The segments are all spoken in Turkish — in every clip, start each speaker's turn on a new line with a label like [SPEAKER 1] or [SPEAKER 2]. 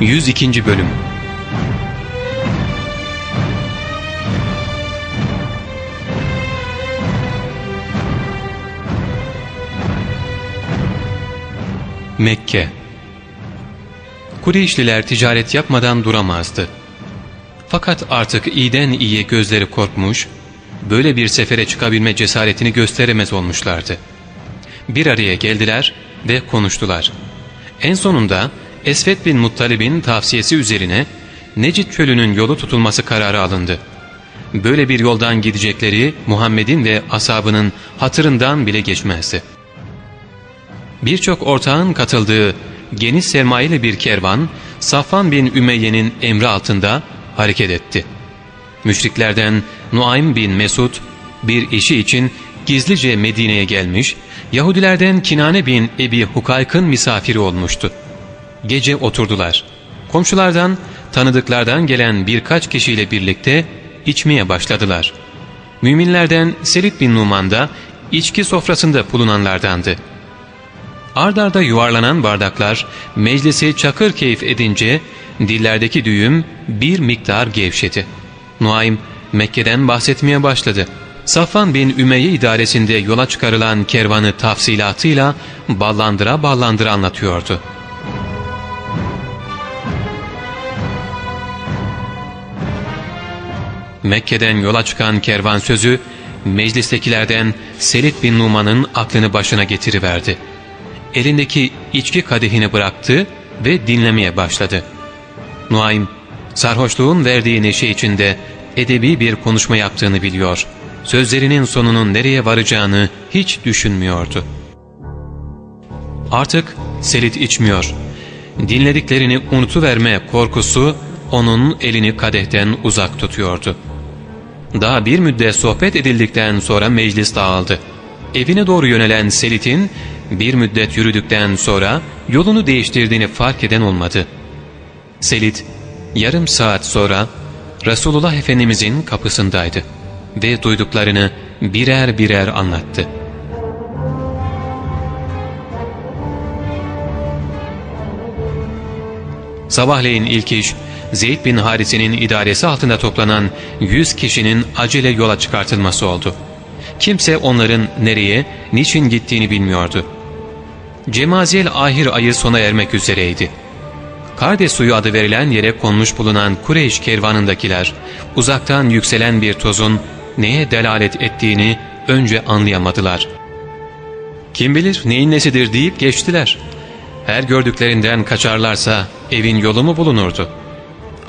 [SPEAKER 1] 102. Bölüm Mekke Kureyşliler ticaret yapmadan duramazdı. Fakat artık iyiden iyiye gözleri korkmuş, böyle bir sefere çıkabilme cesaretini gösteremez olmuşlardı. Bir araya geldiler ve konuştular. En sonunda Esved bin Muttalib'in tavsiyesi üzerine Necid çölünün yolu tutulması kararı alındı. Böyle bir yoldan gidecekleri Muhammed'in ve asabının hatırından bile geçmezdi. Birçok ortağın katıldığı geniş sermayeli bir kervan Safvan bin Ümeyye'nin emri altında hareket etti. Müşriklerden Nuaym bin Mesud bir işi için gizlice Medine'ye gelmiş, Yahudilerden Kinane bin Ebi Hukayk'ın misafiri olmuştu. Gece oturdular. Komşulardan, tanıdıklardan gelen birkaç kişiyle birlikte içmeye başladılar. Müminlerden Selit bin Numan da içki sofrasında bulunanlardandı. Ardarda yuvarlanan bardaklar meclisi çakır keyif edince dillerdeki düğüm bir miktar gevşedi. Nuaym Mekke'den bahsetmeye başladı. Safvan bin Ümeyye idaresinde yola çıkarılan kervanı tafsilatıyla ballandıra ballandıra anlatıyordu. Mekke'den yola çıkan kervan sözü meclistekilerden Selit bin Numan'ın aklını başına getiriverdi. Elindeki içki kadehini bıraktı ve dinlemeye başladı. Nuaym, sarhoşluğun verdiği neşe içinde edebi bir konuşma yaptığını biliyor. Sözlerinin sonunun nereye varacağını hiç düşünmüyordu. Artık Selit içmiyor. Dinlediklerini unutuverme korkusu onun elini kadehten uzak tutuyordu. Daha bir müddet sohbet edildikten sonra meclis dağıldı. Evine doğru yönelen Selit'in bir müddet yürüdükten sonra yolunu değiştirdiğini fark eden olmadı. Selit yarım saat sonra Resulullah Efendimizin kapısındaydı ve duyduklarını birer birer anlattı. Sabahleyin ilk iş Zeyd bin Haris'in idaresi altında toplanan 100 kişinin acele yola çıkartılması oldu. Kimse onların nereye, niçin gittiğini bilmiyordu. Cemaziyel ahir ayı sona ermek üzereydi. Kardes suyu adı verilen yere konmuş bulunan Kureyş kervanındakiler, uzaktan yükselen bir tozun neye delalet ettiğini önce anlayamadılar. Kim bilir neyin nesidir deyip geçtiler. Her gördüklerinden kaçarlarsa evin yolu mu bulunurdu?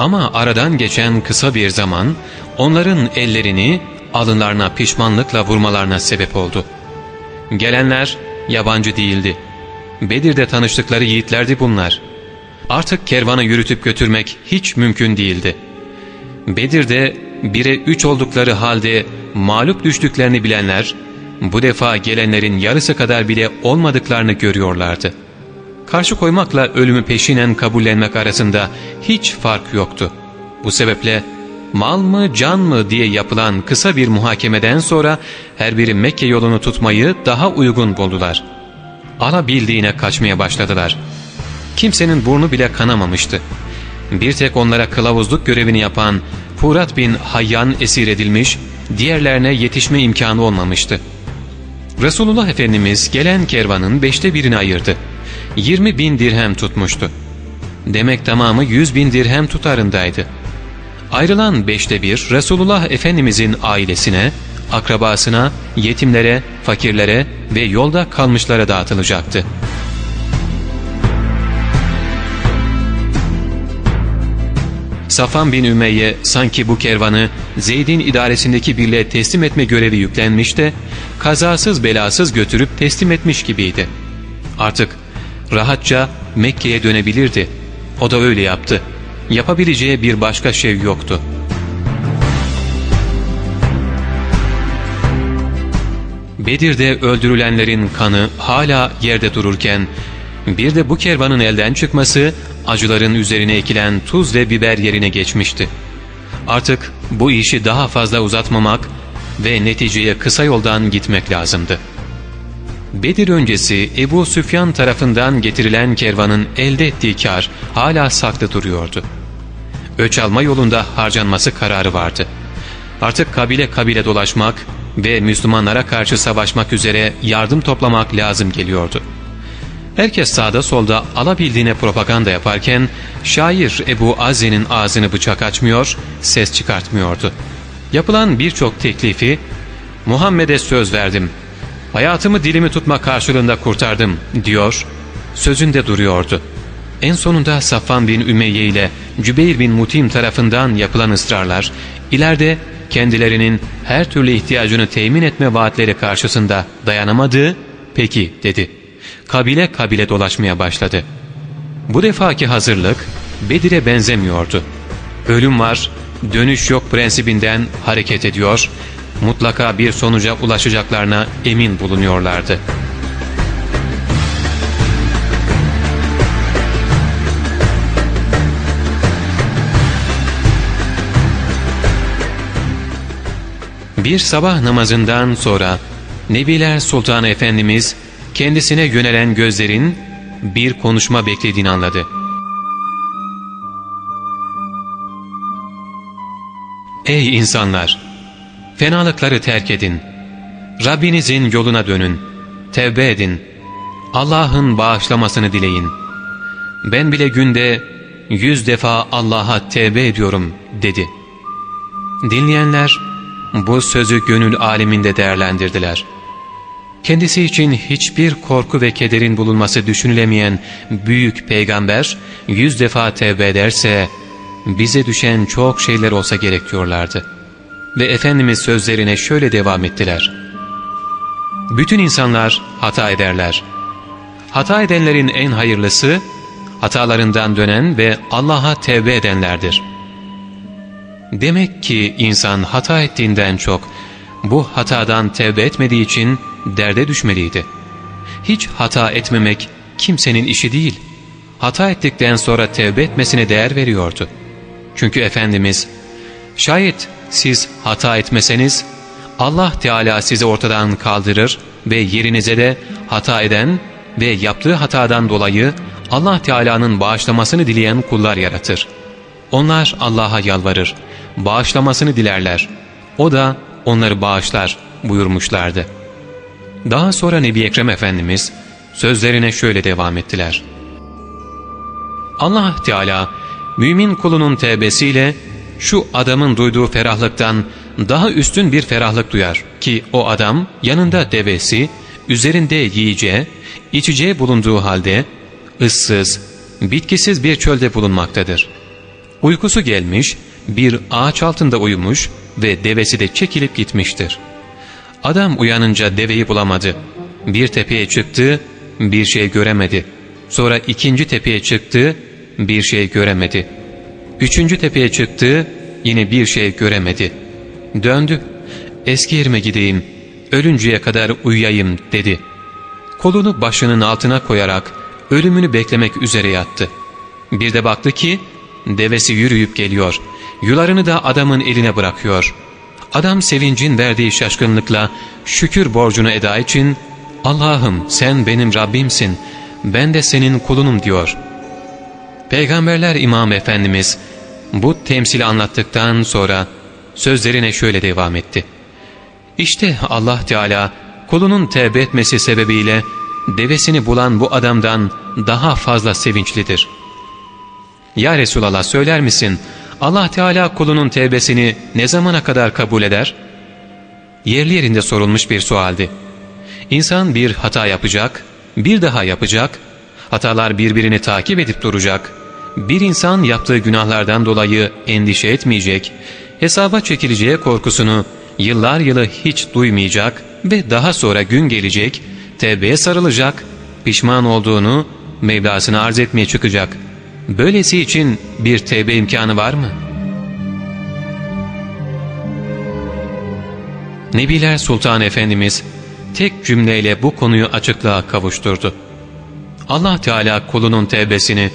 [SPEAKER 1] Ama aradan geçen kısa bir zaman onların ellerini alınlarına pişmanlıkla vurmalarına sebep oldu. Gelenler yabancı değildi. Bedir'de tanıştıkları yiğitlerdi bunlar. Artık kervanı yürütüp götürmek hiç mümkün değildi. Bedir'de bire üç oldukları halde mağlup düştüklerini bilenler, bu defa gelenlerin yarısı kadar bile olmadıklarını görüyorlardı. Karşı koymakla ölümü peşinen kabullenmek arasında hiç fark yoktu. Bu sebeple mal mı can mı diye yapılan kısa bir muhakemeden sonra her biri Mekke yolunu tutmayı daha uygun buldular. Alabildiğine kaçmaya başladılar. Kimsenin burnu bile kanamamıştı. Bir tek onlara kılavuzluk görevini yapan Furat bin Hayyan esir edilmiş, diğerlerine yetişme imkanı olmamıştı. Resulullah Efendimiz gelen kervanın beşte birini ayırdı. 20 bin dirhem tutmuştu. Demek tamamı 100 bin dirhem tutarındaydı. Ayrılan beşte bir Resulullah Efendimizin ailesine, akrabasına, yetimlere, fakirlere ve yolda kalmışlara dağıtılacaktı. Safan bin Ümeyye sanki bu kervanı Zeyd'in idaresindeki birliğe teslim etme görevi yüklenmiş de kazasız belasız götürüp teslim etmiş gibiydi. Artık rahatça Mekke'ye dönebilirdi. O da öyle yaptı. Yapabileceği bir başka şey yoktu. Bedir'de öldürülenlerin kanı hala yerde dururken bir de bu kervanın elden çıkması acıların üzerine ekilen tuz ve biber yerine geçmişti. Artık bu işi daha fazla uzatmamak ve neticeye kısa yoldan gitmek lazımdı. Bedir öncesi Ebu Süfyan tarafından getirilen kervanın elde ettiği kar hala saklı duruyordu. Öç alma yolunda harcanması kararı vardı. Artık kabile kabile dolaşmak ve Müslümanlara karşı savaşmak üzere yardım toplamak lazım geliyordu. Herkes sağda solda alabildiğine propaganda yaparken şair Ebu Azze'nin ağzını bıçak açmıyor, ses çıkartmıyordu. Yapılan birçok teklifi Muhammed'e söz verdim, hayatımı dilimi tutma karşılığında kurtardım diyor, sözünde duruyordu. En sonunda Safvan bin Ümeyye ile Cübeyr bin Mutim tarafından yapılan ısrarlar, ileride kendilerinin her türlü ihtiyacını temin etme vaatleri karşısında dayanamadığı, peki dedi. Kabile kabile dolaşmaya başladı. Bu defaki hazırlık Bedir'e benzemiyordu. Ölüm var, dönüş yok prensibinden hareket ediyor, mutlaka bir sonuca ulaşacaklarına emin bulunuyorlardı.'' Bir sabah namazından sonra Nebiler Sultanı Efendimiz kendisine yönelen gözlerin bir konuşma beklediğini anladı. Ey insanlar! Fenalıkları terk edin. Rabbinizin yoluna dönün. Tevbe edin. Allah'ın bağışlamasını dileyin. Ben bile günde yüz defa Allah'a tevbe ediyorum dedi. Dinleyenler bu sözü gönül aleminde değerlendirdiler. Kendisi için hiçbir korku ve kederin bulunması düşünülemeyen büyük peygamber yüz defa tevbe ederse bize düşen çok şeyler olsa gerek diyorlardı. Ve Efendimiz sözlerine şöyle devam ettiler. Bütün insanlar hata ederler. Hata edenlerin en hayırlısı hatalarından dönen ve Allah'a tevbe edenlerdir.'' Demek ki insan hata ettiğinden çok bu hatadan tevbe etmediği için derde düşmeliydi. Hiç hata etmemek kimsenin işi değil. Hata ettikten sonra tevbe etmesine değer veriyordu. Çünkü Efendimiz, şayet siz hata etmeseniz Allah Teala sizi ortadan kaldırır ve yerinize de hata eden ve yaptığı hatadan dolayı Allah Teala'nın bağışlamasını dileyen kullar yaratır. Onlar Allah'a yalvarır bağışlamasını dilerler. O da onları bağışlar buyurmuşlardı. Daha sonra Nebi Ekrem Efendimiz sözlerine şöyle devam ettiler. Allah Teala mümin kulunun tevbesiyle şu adamın duyduğu ferahlıktan daha üstün bir ferahlık duyar ki o adam yanında devesi, üzerinde yiyeceği, içeceği bulunduğu halde ıssız, bitkisiz bir çölde bulunmaktadır. Uykusu gelmiş, bir ağaç altında uyumuş ve devesi de çekilip gitmiştir. Adam uyanınca deveyi bulamadı. Bir tepeye çıktı, bir şey göremedi. Sonra ikinci tepeye çıktı, bir şey göremedi. Üçüncü tepeye çıktı, yine bir şey göremedi. Döndü. Eski yerime gideyim, ölünceye kadar uyuyayım dedi. Kolunu başının altına koyarak ölümünü beklemek üzere yattı. Bir de baktı ki devesi yürüyüp geliyor. Yularını da adamın eline bırakıyor. Adam sevincin verdiği şaşkınlıkla şükür borcunu eda için Allah'ım sen benim Rabbimsin, ben de senin kulunum diyor. Peygamberler İmam Efendimiz bu temsili anlattıktan sonra sözlerine şöyle devam etti. İşte Allah Teala kulunun tevbe etmesi sebebiyle devesini bulan bu adamdan daha fazla sevinçlidir. Ya Resulallah söyler misin Allah Teala kulunun tevbesini ne zamana kadar kabul eder? Yerli yerinde sorulmuş bir sualdi. İnsan bir hata yapacak, bir daha yapacak, hatalar birbirini takip edip duracak. Bir insan yaptığı günahlardan dolayı endişe etmeyecek, hesaba çekileceği korkusunu yıllar yılı hiç duymayacak ve daha sonra gün gelecek, tevbeye sarılacak, pişman olduğunu Mevlasına arz etmeye çıkacak.'' Böylesi için bir tevbe imkanı var mı? Nebiler Sultan Efendimiz tek cümleyle bu konuyu açıklığa kavuşturdu. Allah Teala kulunun tevbesini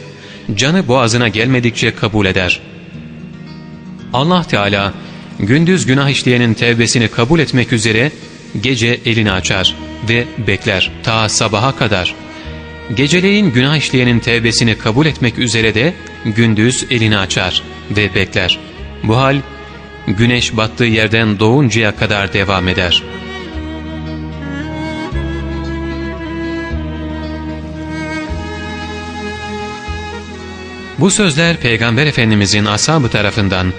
[SPEAKER 1] canı boğazına gelmedikçe kabul eder. Allah Teala gündüz günah işleyenin tevbesini kabul etmek üzere gece elini açar.'' ve bekler ta sabaha kadar. Geceleyin günah işleyenin tevbesini kabul etmek üzere de gündüz elini açar ve bekler. Bu hal güneş battığı yerden doğuncaya kadar devam eder. Bu sözler Peygamber Efendimizin ashabı tarafından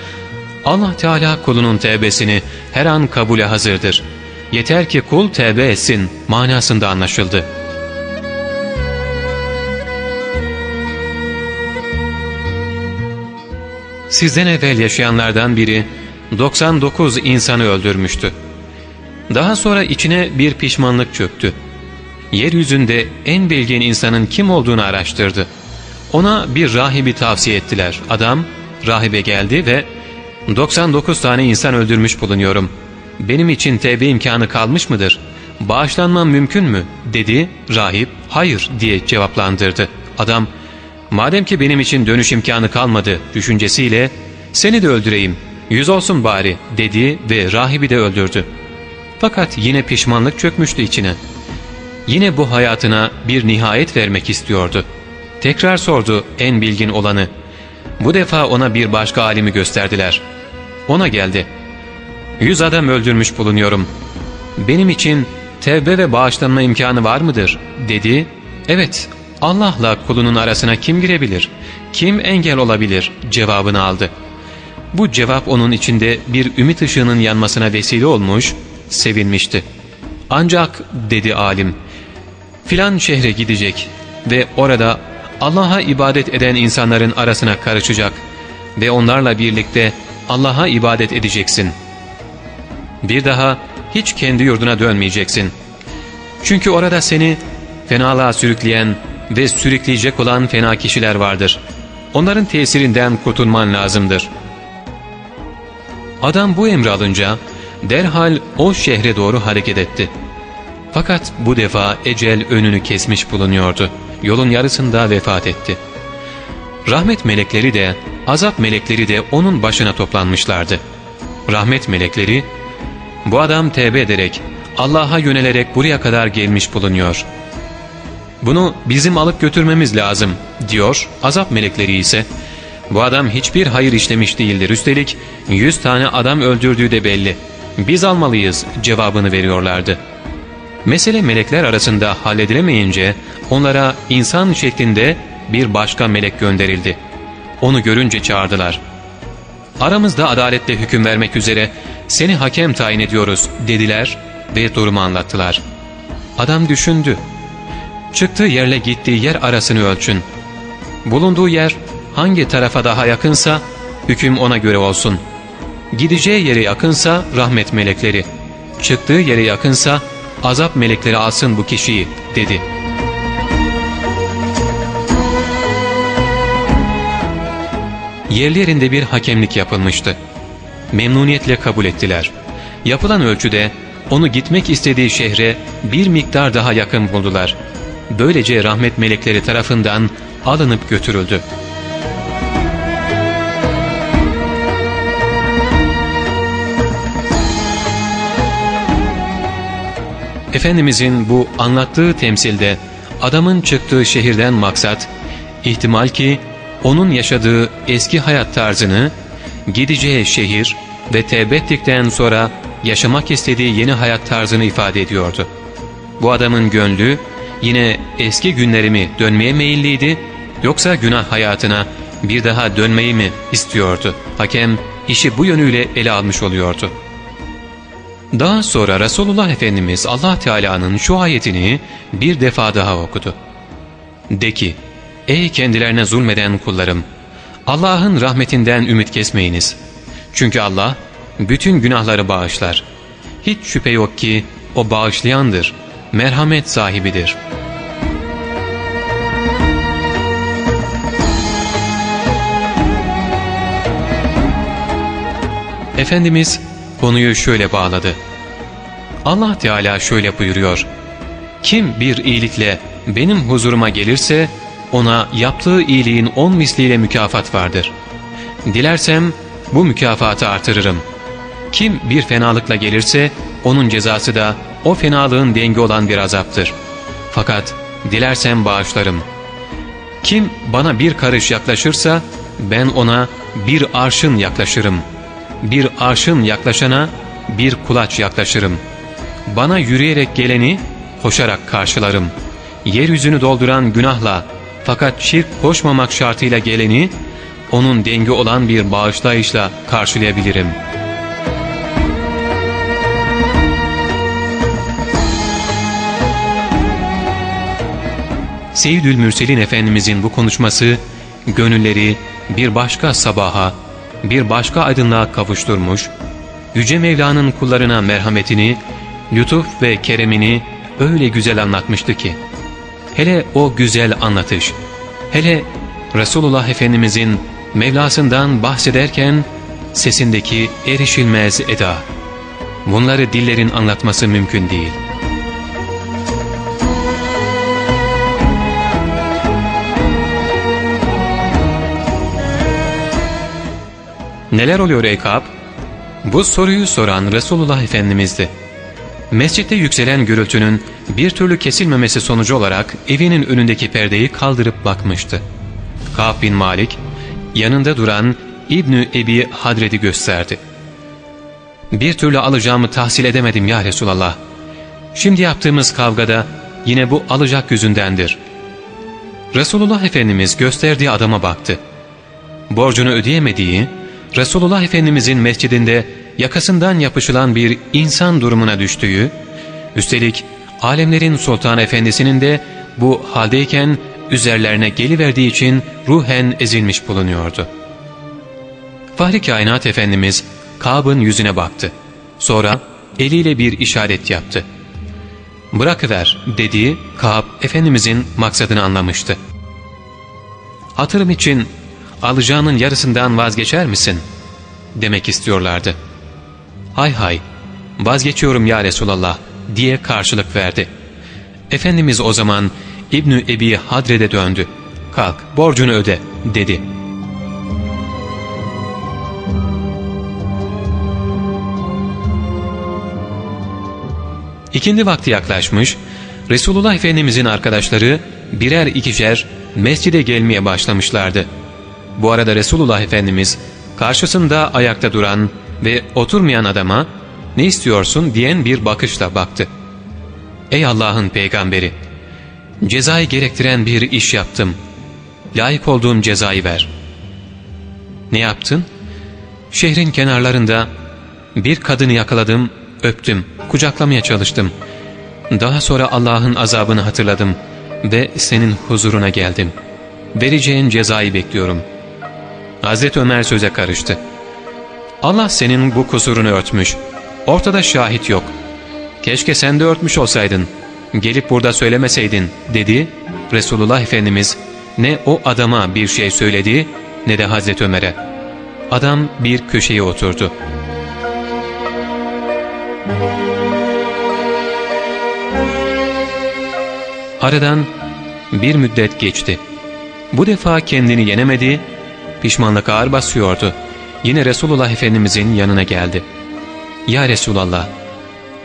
[SPEAKER 1] Allah Teala kulunun tevbesini her an kabule hazırdır. Yeter ki kul tevbe etsin manasında anlaşıldı. Sizden evvel yaşayanlardan biri 99 insanı öldürmüştü. Daha sonra içine bir pişmanlık çöktü. Yeryüzünde en bilgin insanın kim olduğunu araştırdı. Ona bir rahibi tavsiye ettiler. Adam rahibe geldi ve 99 tane insan öldürmüş bulunuyorum. Benim için tevbe imkanı kalmış mıdır? Bağışlanmam mümkün mü? dedi. Rahip hayır diye cevaplandırdı. Adam madem ki benim için dönüş imkanı kalmadı düşüncesiyle seni de öldüreyim yüz olsun bari dedi ve rahibi de öldürdü. Fakat yine pişmanlık çökmüştü içine. Yine bu hayatına bir nihayet vermek istiyordu. Tekrar sordu en bilgin olanı. Bu defa ona bir başka alimi gösterdiler. Ona geldi. Yüz adam öldürmüş bulunuyorum. Benim için tevbe ve bağışlanma imkanı var mıdır? dedi. Evet Allah'la kulunun arasına kim girebilir? Kim engel olabilir? cevabını aldı. Bu cevap onun içinde bir ümit ışığının yanmasına vesile olmuş, sevinmişti. Ancak dedi alim, filan şehre gidecek ve orada Allah'a ibadet eden insanların arasına karışacak ve onlarla birlikte Allah'a ibadet edeceksin. Bir daha hiç kendi yurduna dönmeyeceksin. Çünkü orada seni fenalığa sürükleyen ve sürükleyecek olan fena kişiler vardır. Onların tesirinden kurtulman lazımdır. Adam bu emri alınca derhal o şehre doğru hareket etti. Fakat bu defa ecel önünü kesmiş bulunuyordu. Yolun yarısında vefat etti. Rahmet melekleri de, azap melekleri de onun başına toplanmışlardı. Rahmet melekleri, bu adam tevbe ederek, Allah'a yönelerek buraya kadar gelmiş bulunuyor. Bunu bizim alıp götürmemiz lazım diyor. Azap melekleri ise bu adam hiçbir hayır işlemiş değildir. Üstelik yüz tane adam öldürdüğü de belli. Biz almalıyız cevabını veriyorlardı. Mesele melekler arasında halledilemeyince onlara insan şeklinde bir başka melek gönderildi. Onu görünce çağırdılar. Aramızda adaletle hüküm vermek üzere seni hakem tayin ediyoruz dediler ve durumu anlattılar. Adam düşündü. Çıktığı yerle gittiği yer arasını ölçün. Bulunduğu yer hangi tarafa daha yakınsa hüküm ona göre olsun. Gideceği yere yakınsa rahmet melekleri, çıktığı yere yakınsa azap melekleri alsın bu kişiyi dedi. Yerli yerinde bir hakemlik yapılmıştı. Memnuniyetle kabul ettiler. Yapılan ölçüde onu gitmek istediği şehre bir miktar daha yakın buldular. Böylece rahmet melekleri tarafından alınıp götürüldü. Efendimizin bu anlattığı temsilde adamın çıktığı şehirden maksat, ihtimal ki onun yaşadığı eski hayat tarzını, gideceği şehir ve tevbe ettikten sonra yaşamak istediği yeni hayat tarzını ifade ediyordu. Bu adamın gönlü yine eski günlerimi dönmeye meyilliydi yoksa günah hayatına bir daha dönmeyi mi istiyordu? Hakem işi bu yönüyle ele almış oluyordu. Daha sonra Resulullah Efendimiz Allah Teala'nın şu ayetini bir defa daha okudu. De ki, ey kendilerine zulmeden kullarım, Allah'ın rahmetinden ümit kesmeyiniz. Çünkü Allah bütün günahları bağışlar. Hiç şüphe yok ki o bağışlayandır, merhamet sahibidir. Efendimiz konuyu şöyle bağladı. Allah Teala şöyle buyuruyor. Kim bir iyilikle benim huzuruma gelirse ona yaptığı iyiliğin on misliyle mükafat vardır. Dilersem bu mükafatı artırırım. Kim bir fenalıkla gelirse onun cezası da o fenalığın dengi olan bir azaptır. Fakat dilersem bağışlarım. Kim bana bir karış yaklaşırsa ben ona bir arşın yaklaşırım. Bir arşın yaklaşana bir kulaç yaklaşırım. Bana yürüyerek geleni koşarak karşılarım. Yeryüzünü dolduran günahla fakat şirk koşmamak şartıyla geleni onun dengi olan bir bağışlayışla karşılayabilirim. Seyyidül Mürselin Efendimizin bu konuşması gönülleri bir başka sabaha, bir başka aydınlığa kavuşturmuş, Yüce Mevla'nın kullarına merhametini, lütuf ve keremini öyle güzel anlatmıştı ki, hele o güzel anlatış, hele Resulullah Efendimizin Mevlasından bahsederken sesindeki erişilmez eda, bunları dillerin anlatması mümkün değil. Neler oluyor ey Kab? Bu soruyu soran Resulullah Efendimiz'di. Mescitte yükselen gürültünün bir türlü kesilmemesi sonucu olarak evinin önündeki perdeyi kaldırıp bakmıştı. Kab bin Malik yanında duran İbnü Ebi Hadred'i gösterdi. Bir türlü alacağımı tahsil edemedim ya Resulallah. Şimdi yaptığımız kavgada yine bu alacak yüzündendir. Resulullah Efendimiz gösterdiği adama baktı. Borcunu ödeyemediği, Resulullah Efendimizin mescidinde yakasından yapışılan bir insan durumuna düştüğü, üstelik alemlerin sultan efendisinin de bu haldeyken üzerlerine geliverdiği için ruhen ezilmiş bulunuyordu. Fahri Kainat Efendimiz Kab'ın yüzüne baktı. Sonra eliyle bir işaret yaptı. ''Bırakıver'' dediği Kab Efendimizin maksadını anlamıştı. ''Hatırım için alacağının yarısından vazgeçer misin?'' demek istiyorlardı. ''Hay hay, vazgeçiyorum ya Resulallah'' diye karşılık verdi. Efendimiz o zaman İbnü Ebi Hadred'e döndü. ''Kalk, borcunu öde'' dedi. İkindi vakti yaklaşmış, Resulullah Efendimizin arkadaşları birer ikişer mescide gelmeye başlamışlardı. Bu arada Resulullah Efendimiz karşısında ayakta duran ve oturmayan adama ne istiyorsun diyen bir bakışla baktı. Ey Allah'ın peygamberi! Cezayı gerektiren bir iş yaptım. Layık olduğum cezayı ver. Ne yaptın? Şehrin kenarlarında bir kadını yakaladım, öptüm, kucaklamaya çalıştım. Daha sonra Allah'ın azabını hatırladım ve senin huzuruna geldim. Vereceğin cezayı bekliyorum. Hazreti Ömer söze karıştı. Allah senin bu kusurunu örtmüş. Ortada şahit yok. Keşke sen de örtmüş olsaydın gelip burada söylemeseydin dedi Resulullah Efendimiz ne o adama bir şey söyledi ne de Hazreti Ömer'e. Adam bir köşeye oturdu. Aradan bir müddet geçti. Bu defa kendini yenemedi, pişmanlık ağır basıyordu. Yine Resulullah Efendimizin yanına geldi. ''Ya Resulallah,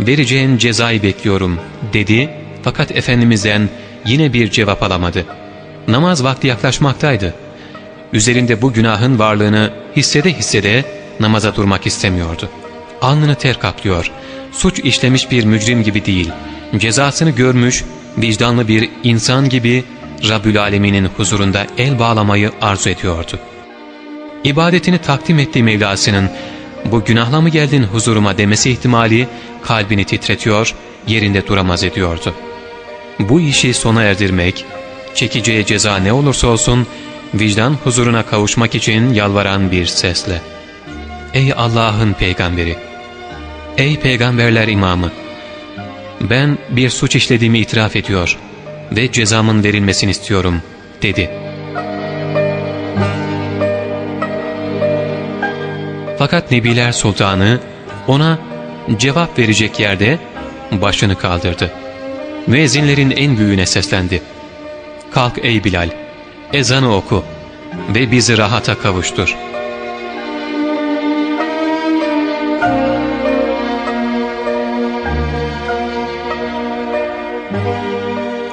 [SPEAKER 1] vereceğin cezayı bekliyorum dedi fakat Efendimiz'den yine bir cevap alamadı. Namaz vakti yaklaşmaktaydı. Üzerinde bu günahın varlığını hissede hissede namaza durmak istemiyordu. Alnını ter kaplıyor, suç işlemiş bir mücrim gibi değil, cezasını görmüş, vicdanlı bir insan gibi Rabbül Alemin'in huzurunda el bağlamayı arzu ediyordu. İbadetini takdim ettiği Mevlasının bu günahla mı geldin huzuruma demesi ihtimali kalbini titretiyor, yerinde duramaz ediyordu. Bu işi sona erdirmek, çekeceği ceza ne olursa olsun vicdan huzuruna kavuşmak için yalvaran bir sesle. Ey Allah'ın peygamberi! Ey peygamberler imamı! Ben bir suç işlediğimi itiraf ediyor ve cezamın verilmesini istiyorum dedi. Fakat Nebiler Sultanı ona cevap verecek yerde başını kaldırdı. Müezzinlerin en büyüğüne seslendi. Kalk ey Bilal, ezanı oku ve bizi rahata kavuştur.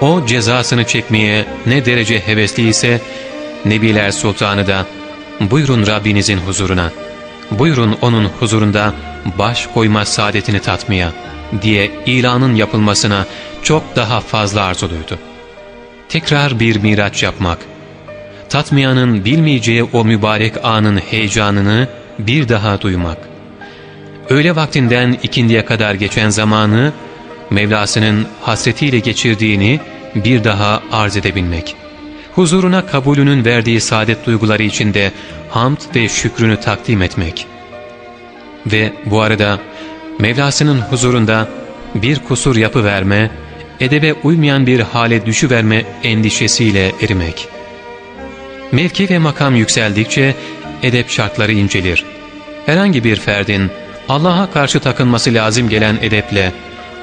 [SPEAKER 1] O cezasını çekmeye ne derece hevesli ise Nebiler Sultanı da buyurun Rabbinizin huzuruna, buyurun onun huzurunda baş koyma saadetini tatmaya diye ilanın yapılmasına çok daha fazla arzuluydu. Tekrar bir miraç yapmak, tatmayanın bilmeyeceği o mübarek anın heyecanını bir daha duymak. Öğle vaktinden ikindiye kadar geçen zamanı Mevlasının hasretiyle geçirdiğini bir daha arz edebilmek. Huzuruna kabulünün verdiği saadet duyguları içinde hamd ve şükrünü takdim etmek. Ve bu arada Mevlasının huzurunda bir kusur yapıverme, edebe uymayan bir hale düşüverme endişesiyle erimek. Mevki ve makam yükseldikçe edep şartları incelir. Herhangi bir ferdin Allah'a karşı takınması lazım gelen edeple,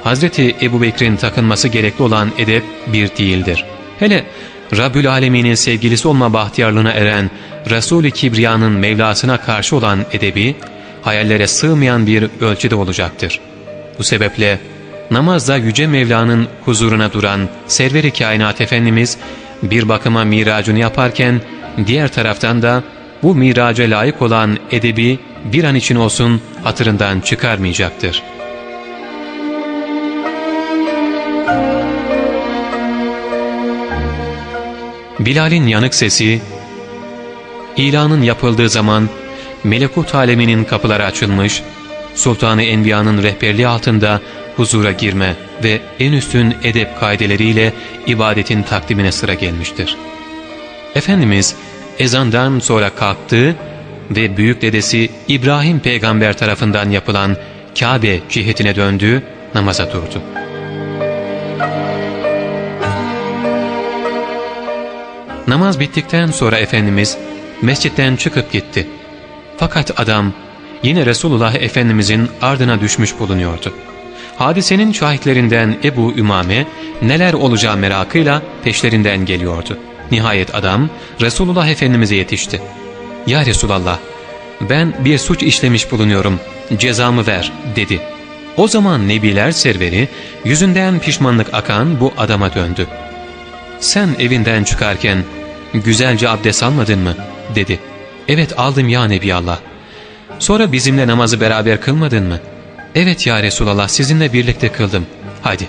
[SPEAKER 1] Hazreti Ebu Bekir'in takınması gerekli olan edep bir değildir. Hele Rabbül Alemin'in sevgilisi olma bahtiyarlığına eren Resul-i Kibriya'nın Mevlasına karşı olan edebi, hayallere sığmayan bir ölçüde olacaktır. Bu sebeple namazda Yüce Mevla'nın huzuruna duran Server-i Kainat Efendimiz bir bakıma miracını yaparken diğer taraftan da bu miraca layık olan edebi bir an için olsun hatırından çıkarmayacaktır. Bilal'in yanık sesi, ilanın yapıldığı zaman melekut aleminin kapıları açılmış, Sultanı Enbiya'nın rehberliği altında huzura girme ve en üstün edep kaideleriyle ibadetin takdimine sıra gelmiştir. Efendimiz ezandan sonra kalktı ve büyük dedesi İbrahim peygamber tarafından yapılan Kabe cihetine döndü, namaza durdu. Namaz bittikten sonra Efendimiz mescitten çıkıp gitti. Fakat adam yine Resulullah Efendimizin ardına düşmüş bulunuyordu. Hadisenin şahitlerinden Ebu Ümame neler olacağı merakıyla peşlerinden geliyordu. Nihayet adam Resulullah Efendimiz'e yetişti. ''Ya Resulallah, ben bir suç işlemiş bulunuyorum, cezamı ver.'' dedi. O zaman Nebiler serveri yüzünden pişmanlık akan bu adama döndü. ''Sen evinden çıkarken güzelce abdest almadın mı?'' dedi. ''Evet aldım ya Nebiallah.'' ''Sonra bizimle namazı beraber kılmadın mı?'' ''Evet ya Resulallah sizinle birlikte kıldım. Hadi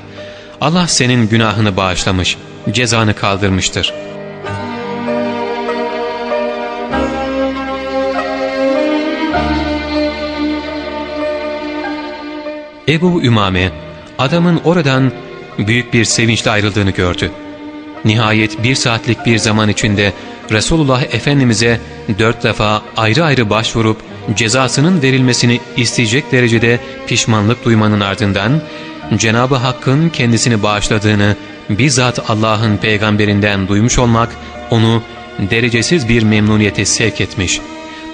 [SPEAKER 1] Allah senin günahını bağışlamış, cezanı kaldırmıştır.'' Ebu Ümame adamın oradan büyük bir sevinçle ayrıldığını gördü. Nihayet bir saatlik bir zaman içinde Resulullah Efendimiz'e dört defa ayrı ayrı başvurup cezasının verilmesini isteyecek derecede pişmanlık duymanın ardından Cenab-ı Hakk'ın kendisini bağışladığını bizzat Allah'ın peygamberinden duymuş olmak onu derecesiz bir memnuniyete sevk etmiş.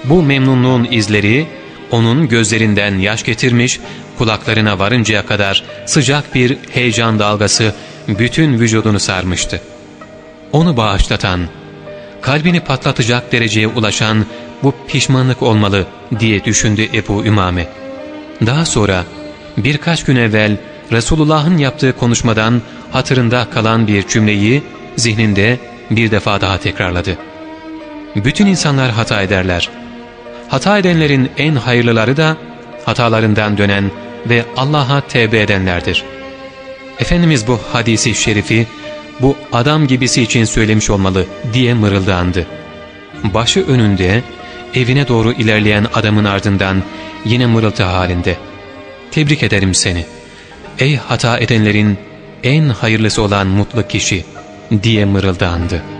[SPEAKER 1] Bu memnunluğun izleri onun gözlerinden yaş getirmiş, kulaklarına varıncaya kadar sıcak bir heyecan dalgası bütün vücudunu sarmıştı. Onu bağışlatan, kalbini patlatacak dereceye ulaşan bu pişmanlık olmalı diye düşündü Ebu Ümame. Daha sonra birkaç gün evvel Resulullah'ın yaptığı konuşmadan hatırında kalan bir cümleyi zihninde bir defa daha tekrarladı. Bütün insanlar hata ederler. Hata edenlerin en hayırlıları da hatalarından dönen ve Allah'a tevbe edenlerdir. Efendimiz bu hadisi şerifi bu adam gibisi için söylemiş olmalı diye mırıldandı. Başı önünde evine doğru ilerleyen adamın ardından yine mırıltı halinde. Tebrik ederim seni. Ey hata edenlerin en hayırlısı olan mutlu kişi diye mırıldandı.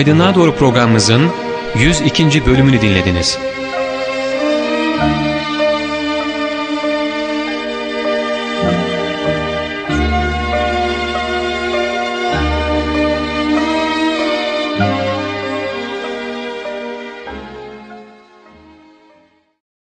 [SPEAKER 1] Aydınlığa Doğru programımızın 102. bölümünü dinlediniz.